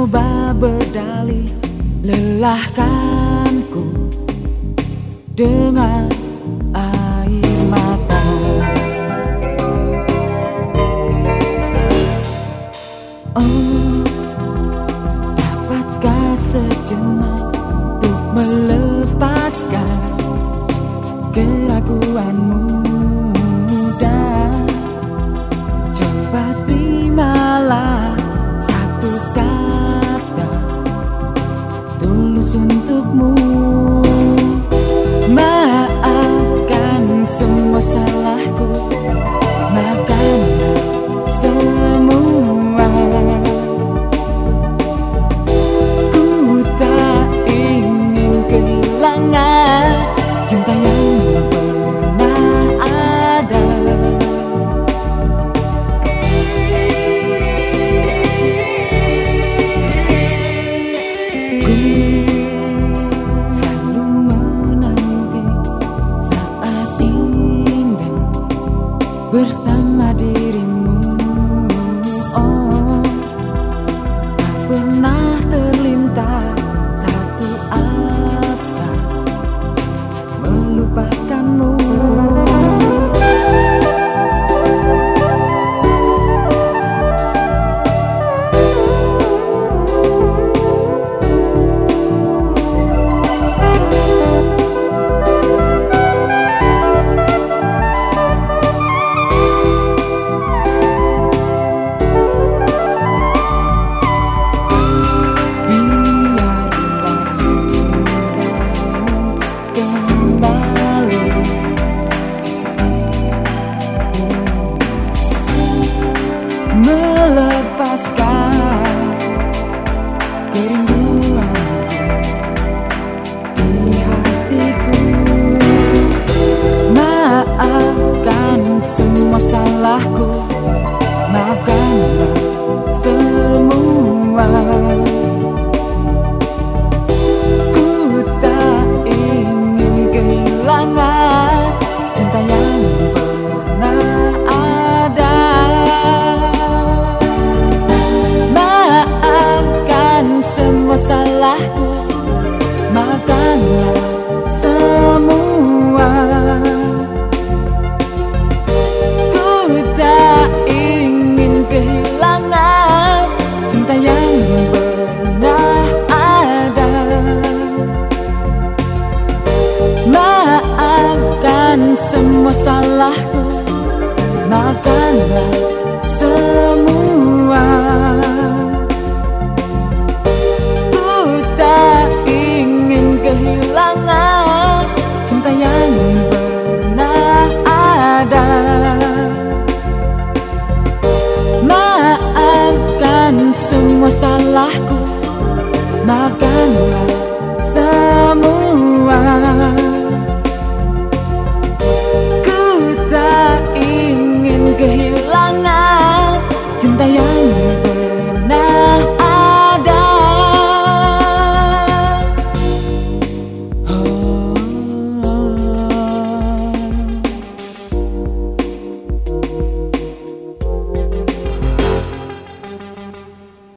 mencoba berdalih Lelahkanku dengan air mata. Oh, dapatkah sejenak Untuk melepaskan keraguanmu? 我。